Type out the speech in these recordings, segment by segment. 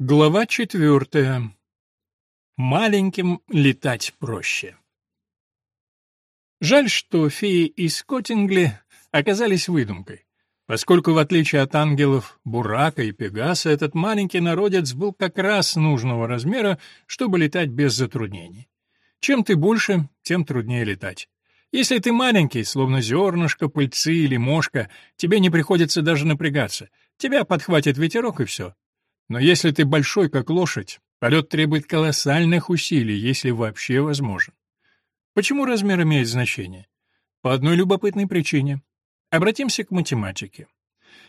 Глава четвертая. Маленьким летать проще. Жаль, что феи из Коттингли оказались выдумкой, поскольку, в отличие от ангелов Бурака и Пегаса, этот маленький народец был как раз нужного размера, чтобы летать без затруднений. Чем ты больше, тем труднее летать. Если ты маленький, словно зернышко, пыльцы или мошка, тебе не приходится даже напрягаться. Тебя подхватит ветерок и все. Но если ты большой, как лошадь, полет требует колоссальных усилий, если вообще возможен. Почему размер имеет значение? По одной любопытной причине. Обратимся к математике.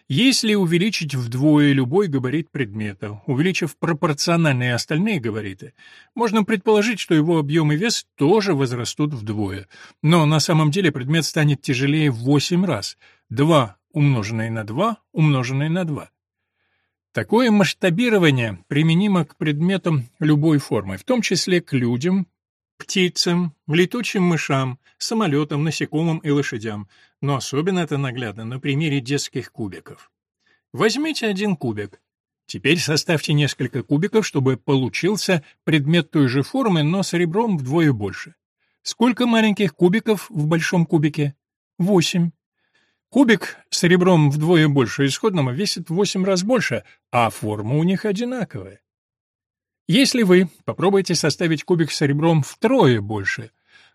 Если увеличить вдвое любой габарит предмета, увеличив пропорциональные остальные габариты, можно предположить, что его объем и вес тоже возрастут вдвое. Но на самом деле предмет станет тяжелее в 8 раз. 2 умноженное на 2 умноженное на 2. Такое масштабирование применимо к предметам любой формы, в том числе к людям, птицам, летучим мышам, самолетам, насекомым и лошадям, но особенно это наглядно на примере детских кубиков. Возьмите один кубик. Теперь составьте несколько кубиков, чтобы получился предмет той же формы, но с ребром вдвое больше. Сколько маленьких кубиков в большом кубике? Восемь. Кубик с ребром вдвое больше исходного весит в 8 раз больше, а форма у них одинаковая. Если вы попробуете составить кубик с ребром втрое больше,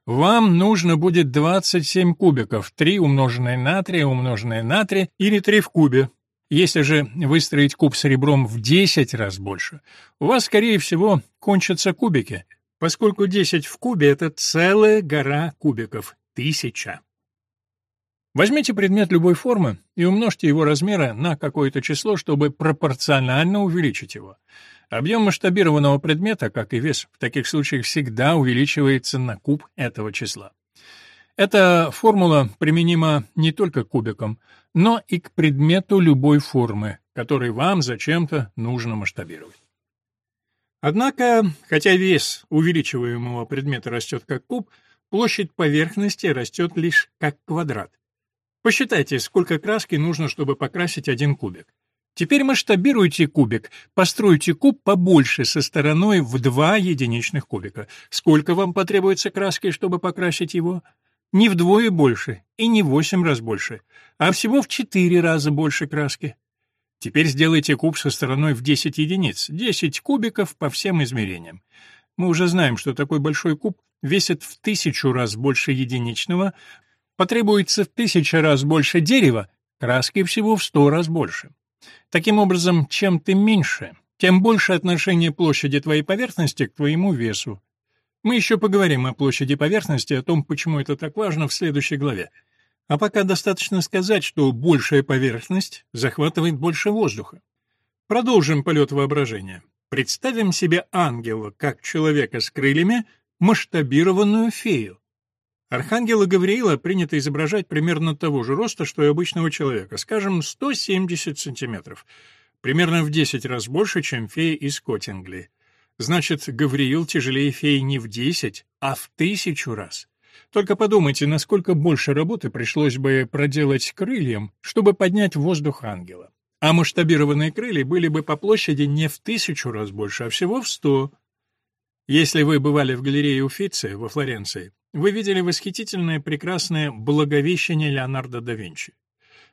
вам нужно будет 27 кубиков, 3 умноженное на 3 умноженное на 3 или 3 в кубе. Если же выстроить куб с ребром в 10 раз больше, у вас, скорее всего, кончатся кубики, поскольку 10 в кубе — это целая гора кубиков, тысяча. Возьмите предмет любой формы и умножьте его размеры на какое-то число, чтобы пропорционально увеличить его. Объем масштабированного предмета, как и вес, в таких случаях всегда увеличивается на куб этого числа. Эта формула применима не только к кубикам, но и к предмету любой формы, который вам зачем-то нужно масштабировать. Однако, хотя вес увеличиваемого предмета растет как куб, площадь поверхности растет лишь как квадрат. Посчитайте, сколько краски нужно, чтобы покрасить один кубик. Теперь масштабируйте кубик, постройте куб побольше со стороной в два единичных кубика. Сколько вам потребуется краски, чтобы покрасить его? Не вдвое больше и не восемь раз больше, а всего в четыре раза больше краски. Теперь сделайте куб со стороной в 10 единиц, 10 кубиков по всем измерениям. Мы уже знаем, что такой большой куб весит в тысячу раз больше единичного, потребуется в тысячу раз больше дерева, краски всего в сто раз больше. Таким образом, чем ты меньше, тем больше отношение площади твоей поверхности к твоему весу. Мы еще поговорим о площади поверхности, о том, почему это так важно в следующей главе. А пока достаточно сказать, что большая поверхность захватывает больше воздуха. Продолжим полет воображения. Представим себе ангела, как человека с крыльями, масштабированную фею. Архангела Гавриила принято изображать примерно того же роста, что и обычного человека, скажем, 170 сантиметров, примерно в 10 раз больше, чем фея из Коттингли. Значит, Гавриил тяжелее феи не в 10, а в тысячу раз. Только подумайте, насколько больше работы пришлось бы проделать крыльям, чтобы поднять в воздух ангела. А масштабированные крылья были бы по площади не в тысячу раз больше, а всего в сто. Если вы бывали в галерее Уффици во Флоренции, вы видели восхитительное прекрасное благовещение Леонардо да Винчи.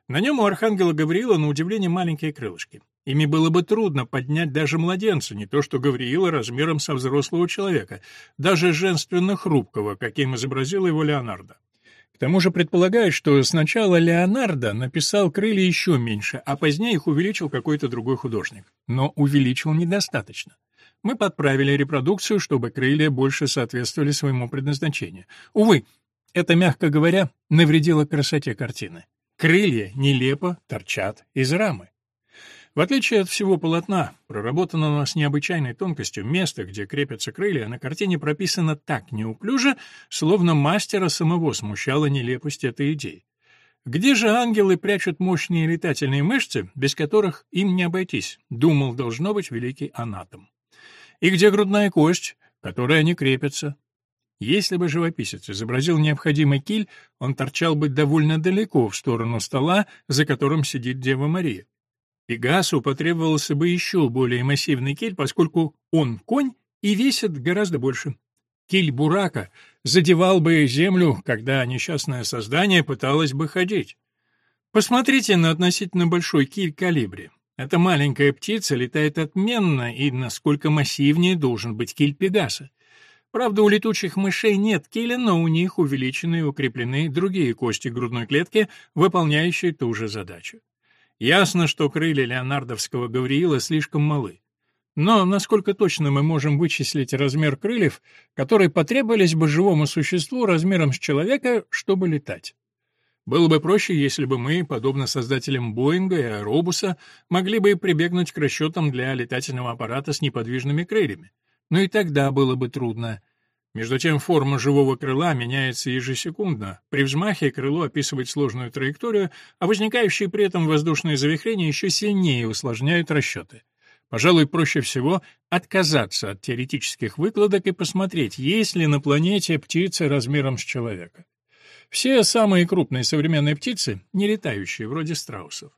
На нем у архангела Гавриила, на удивление, маленькие крылышки. Ими было бы трудно поднять даже младенца, не то что Гавриила размером со взрослого человека, даже женственно хрупкого, каким изобразил его Леонардо. К тому же предполагают, что сначала Леонардо написал крылья еще меньше, а позднее их увеличил какой-то другой художник. Но увеличил недостаточно. Мы подправили репродукцию, чтобы крылья больше соответствовали своему предназначению. Увы, это, мягко говоря, навредило красоте картины. Крылья нелепо торчат из рамы. В отличие от всего полотна, проработано у нас необычайной тонкостью, место, где крепятся крылья, на картине прописано так неуклюже, словно мастера самого смущала нелепость этой идеи. Где же ангелы прячут мощные летательные мышцы, без которых им не обойтись, думал, должно быть великий анатом. И где грудная кость, которой они крепятся? Если бы живописец изобразил необходимый киль, он торчал бы довольно далеко в сторону стола, за которым сидит Дева Мария. Пегасу потребовался бы еще более массивный киль, поскольку он конь и весит гораздо больше. Киль Бурака задевал бы землю, когда несчастное создание пыталось бы ходить. Посмотрите на относительно большой киль калибри. Эта маленькая птица летает отменно, и насколько массивнее должен быть киль Пегаса. Правда, у летучих мышей нет киля, но у них увеличены и укреплены другие кости грудной клетки, выполняющие ту же задачу. Ясно, что крылья леонардовского Гавриила слишком малы. Но насколько точно мы можем вычислить размер крыльев, которые потребовались бы живому существу размером с человека, чтобы летать? Было бы проще, если бы мы, подобно создателям Боинга и Аэробуса, могли бы прибегнуть к расчетам для летательного аппарата с неподвижными крыльями. Но и тогда было бы трудно. Между тем, форма живого крыла меняется ежесекундно. При взмахе крыло описывает сложную траекторию, а возникающие при этом воздушные завихрения еще сильнее усложняют расчеты. Пожалуй, проще всего отказаться от теоретических выкладок и посмотреть, есть ли на планете птицы размером с человека. Все самые крупные современные птицы — не летающие, вроде страусов.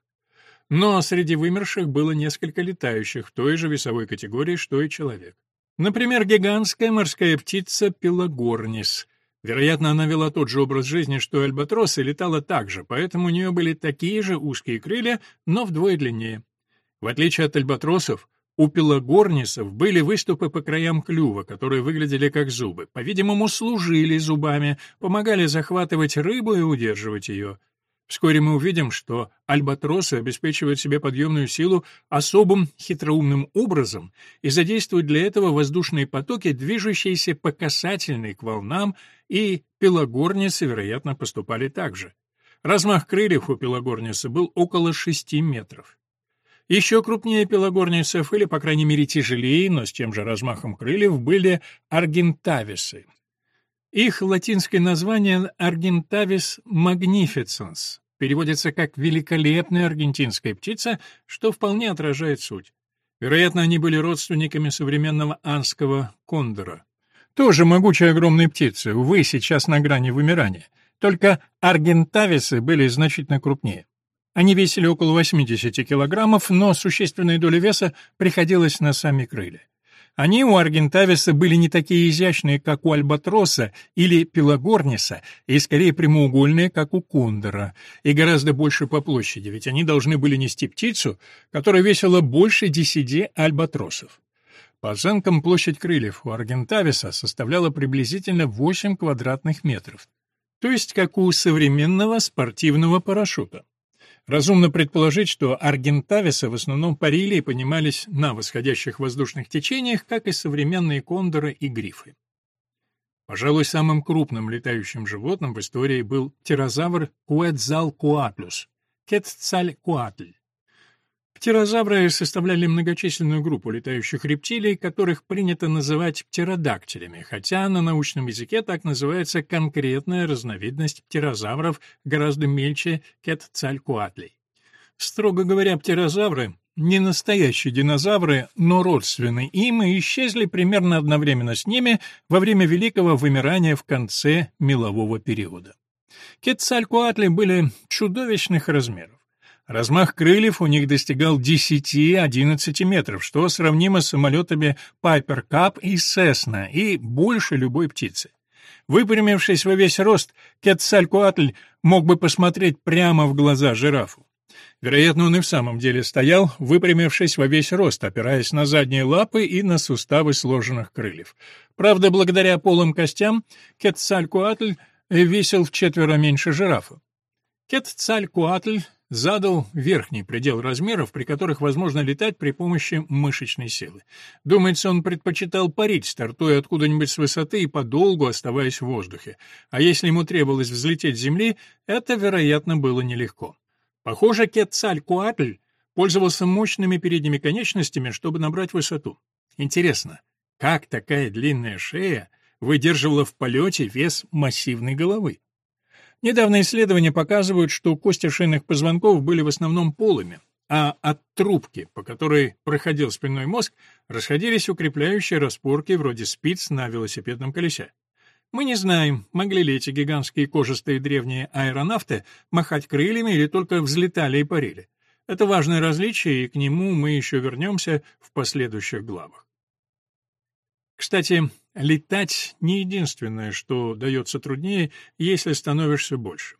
Но среди вымерших было несколько летающих в той же весовой категории, что и человек. Например, гигантская морская птица Пелагорнис. Вероятно, она вела тот же образ жизни, что и альбатрос, и летала так же, поэтому у нее были такие же узкие крылья, но вдвое длиннее. В отличие от альбатросов, у пелагорнисов были выступы по краям клюва, которые выглядели как зубы. По-видимому, служили зубами, помогали захватывать рыбу и удерживать ее. Вскоре мы увидим, что альбатросы обеспечивают себе подъемную силу особым хитроумным образом и задействуют для этого воздушные потоки, движущиеся по касательной к волнам, и пелагорнисы, вероятно, поступали так же. Размах крыльев у пелагорниса был около 6 метров. Еще крупнее пелагорницев, или, по крайней мере, тяжелее, но с тем же размахом крыльев, были аргентависы. Их латинское название Argentavis magnificens переводится как «великолепная аргентинская птица», что вполне отражает суть. Вероятно, они были родственниками современного анского кондора. Тоже могучие огромные птицы, увы, сейчас на грани вымирания. Только аргентависы были значительно крупнее. Они весили около 80 килограммов, но существенная доля веса приходилась на сами крылья. Они у аргентависа были не такие изящные, как у альбатроса или пелагорниса, и скорее прямоугольные, как у кондора, и гораздо больше по площади, ведь они должны были нести птицу, которая весила больше десяти альбатросов. По оценкам, площадь крыльев у аргентависа составляла приблизительно 8 квадратных метров, то есть как у современного спортивного парашюта. Разумно предположить, что аргентависы в основном парили и понимались на восходящих воздушных течениях, как и современные кондоры и грифы. Пожалуй, самым крупным летающим животным в истории был птерозавр Куэцалкуатлюс, Кетцалькуатль. Птерозавры составляли многочисленную группу летающих рептилий, которых принято называть птеродактилями, хотя на научном языке так называется конкретная разновидность птерозавров, гораздо мельче кетцалькуатлей. Строго говоря, птерозавры — не настоящие динозавры, но родственные им и исчезли примерно одновременно с ними во время Великого вымирания в конце мелового периода. Кетцалькуатли были чудовищных размеров. Размах крыльев у них достигал 10-11 метров, что сравнимо с самолетами Piper Cup и Cessna, и больше любой птицы. Выпрямившись во весь рост, Кетцалькуатль мог бы посмотреть прямо в глаза жирафу. Вероятно, он и в самом деле стоял, выпрямившись во весь рост, опираясь на задние лапы и на суставы сложенных крыльев. Правда, благодаря полым костям Кетцалькуатль весил в четверо меньше жирафа. Кетцалькуатль задал верхний предел размеров, при которых возможно летать при помощи мышечной силы. Думается, он предпочитал парить, стартуя откуда-нибудь с высоты и подолгу оставаясь в воздухе. А если ему требовалось взлететь с земли, это, вероятно, было нелегко. Похоже, Кетцалькуатль пользовался мощными передними конечностями, чтобы набрать высоту. Интересно, как такая длинная шея выдерживала в полете вес массивной головы? Недавние исследования показывают, что кости шейных позвонков были в основном полыми, а от трубки, по которой проходил спинной мозг, расходились укрепляющие распорки вроде спиц на велосипедном колесе. Мы не знаем, могли ли эти гигантские кожистые древние аэронавты махать крыльями или только взлетали и парили. Это важное различие, и к нему мы еще вернемся в последующих главах. Кстати, летать не единственное, что дается труднее, если становишься больше.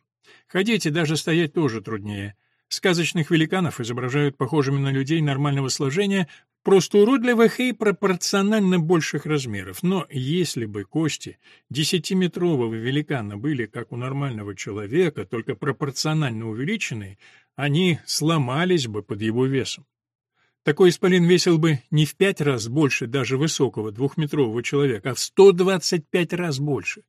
Ходить и даже стоять тоже труднее. Сказочных великанов изображают похожими на людей нормального сложения, просто уродливых и пропорционально больших размеров. Но если бы кости десятиметрового великана были как у нормального человека, только пропорционально увеличенные, они сломались бы под его весом. Такой исполин весил бы не в пять раз больше даже высокого двухметрового человека, а в 125 раз больше.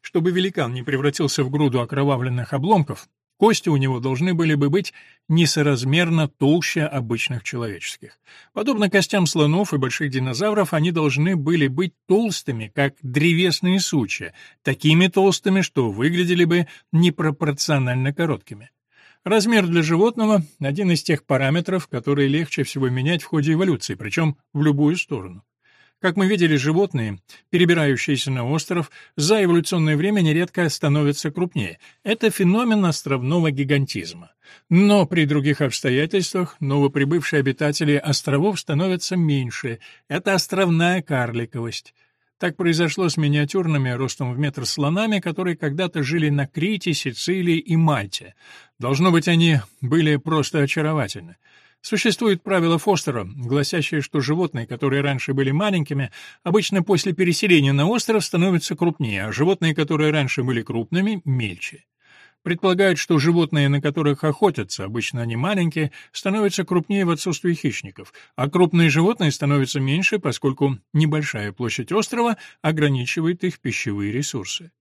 Чтобы великан не превратился в груду окровавленных обломков, Кости у него должны были бы быть несоразмерно толще обычных человеческих. Подобно костям слонов и больших динозавров, они должны были быть толстыми, как древесные сучья, такими толстыми, что выглядели бы непропорционально короткими. Размер для животного – один из тех параметров, которые легче всего менять в ходе эволюции, причем в любую сторону. Как мы видели, животные, перебирающиеся на остров, за эволюционное время нередко становятся крупнее. Это феномен островного гигантизма. Но при других обстоятельствах новоприбывшие обитатели островов становятся меньше. Это островная карликовость. Так произошло с миниатюрными, ростом в метр слонами, которые когда-то жили на Крите, Сицилии и Мальте. Должно быть, они были просто очаровательны. Существует правило Фостера, гласящее, что животные, которые раньше были маленькими, обычно после переселения на остров становятся крупнее, а животные, которые раньше были крупными, мельче. Предполагают, что животные, на которых охотятся, обычно они маленькие, становятся крупнее в отсутствии хищников, а крупные животные становятся меньше, поскольку небольшая площадь острова ограничивает их пищевые ресурсы.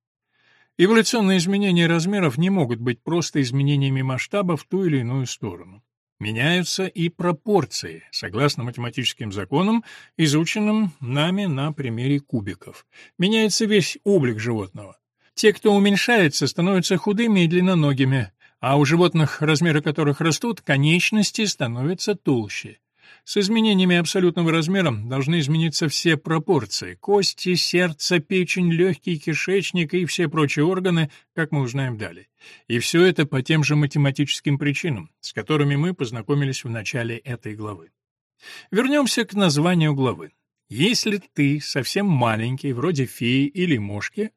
Эволюционные изменения размеров не могут быть просто изменениями масштаба в ту или иную сторону. Меняются и пропорции, согласно математическим законам, изученным нами на примере кубиков. Меняется весь облик животного. Те, кто уменьшается, становятся худыми и длинноногими, а у животных, размеры которых растут, конечности становятся толще. С изменениями абсолютного размера должны измениться все пропорции – кости, сердце, печень, легкий, кишечник и все прочие органы, как мы узнаем далее. И все это по тем же математическим причинам, с которыми мы познакомились в начале этой главы. Вернемся к названию главы. Если ты совсем маленький, вроде феи или мошки,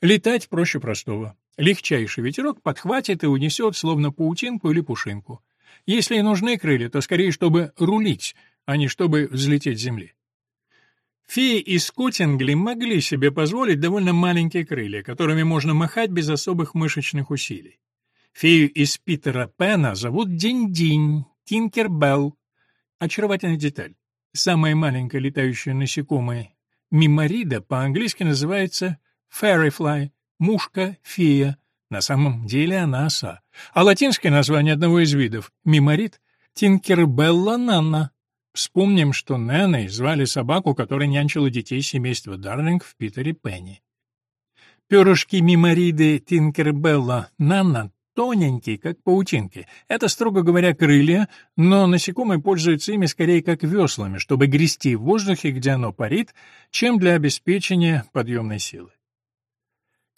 летать проще простого. Легчайший ветерок подхватит и унесет, словно паутинку или пушинку. Если и нужны крылья, то скорее, чтобы рулить, а не чтобы взлететь с земли. Феи из Скотингли могли себе позволить довольно маленькие крылья, которыми можно махать без особых мышечных усилий. Фею из Питера Пена зовут Динь-Динь, Тинкербелл. Очаровательная деталь. Самая маленькая летающая насекомая миморида по-английски называется fairyfly, мушка-фея, на самом деле она оса. А латинское название одного из видов — миморит — Тинкербелла нанна. Вспомним, что Нэнной звали собаку, которая нянчила детей семейства Дарлинг в Питере Пенни. Перышки мимориды Тинкербелла нанна тоненькие, как паутинки. Это, строго говоря, крылья, но насекомые пользуются ими скорее как веслами, чтобы грести в воздухе, где оно парит, чем для обеспечения подъемной силы.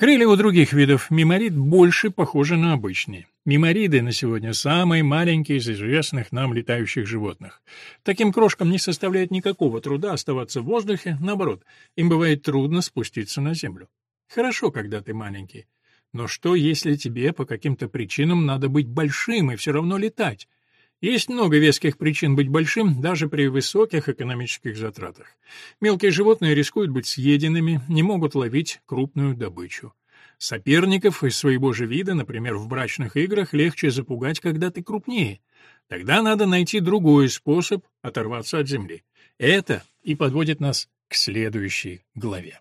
Крылья у других видов миморид больше похожи на обычные. Мимориды на сегодня самые маленькие из известных нам летающих животных. Таким крошкам не составляет никакого труда оставаться в воздухе, наоборот, им бывает трудно спуститься на землю. Хорошо, когда ты маленький. Но что, если тебе по каким-то причинам надо быть большим и все равно летать? Есть много веских причин быть большим даже при высоких экономических затратах. Мелкие животные рискуют быть съеденными, не могут ловить крупную добычу. Соперников из своего же вида, например, в брачных играх, легче запугать, когда ты крупнее. Тогда надо найти другой способ оторваться от земли. Это и подводит нас к следующей главе.